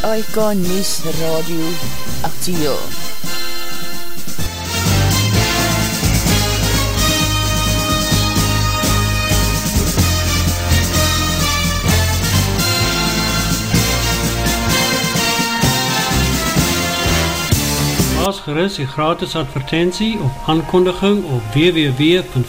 SAIK News Radio Actieel. Plaas gerust die gratis advertentie op aankondiging op www.v.co.za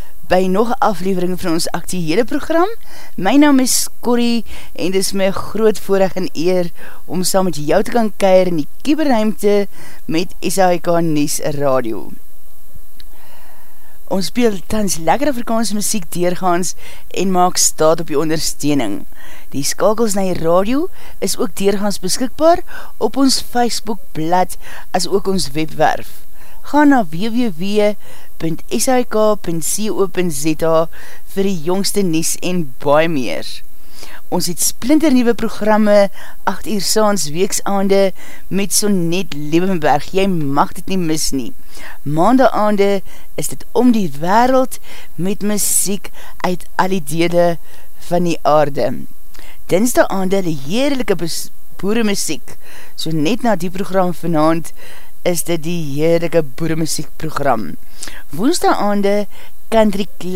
by nog aflevering van ons actiehede program. My naam is Corrie en dis my groot voorrecht en eer om saam met jou te kan keir in die kieberruimte met SHK Nies Radio. Ons speel tans lekker Afrikaanse muziek deurgaans en maak staat op die ondersteuning. Die skakels na die radio is ook deurgaans beskikbaar op ons Facebook blad as ook ons webwerf. Ga na www.sik.co.za vir die jongste nies en baie meer. Ons het splinter nieuwe programme 8 uur saans weeksaande met so net Levenberg. Jy mag dit nie mis nie. Maandag aande is dit om die wereld met muziek uit al die dele van die aarde. Dinsdag aande die heerlijke boere muziek. So net na die program vanavond is dit die heerlijke boeremuziekprogram. Woensdag aande Country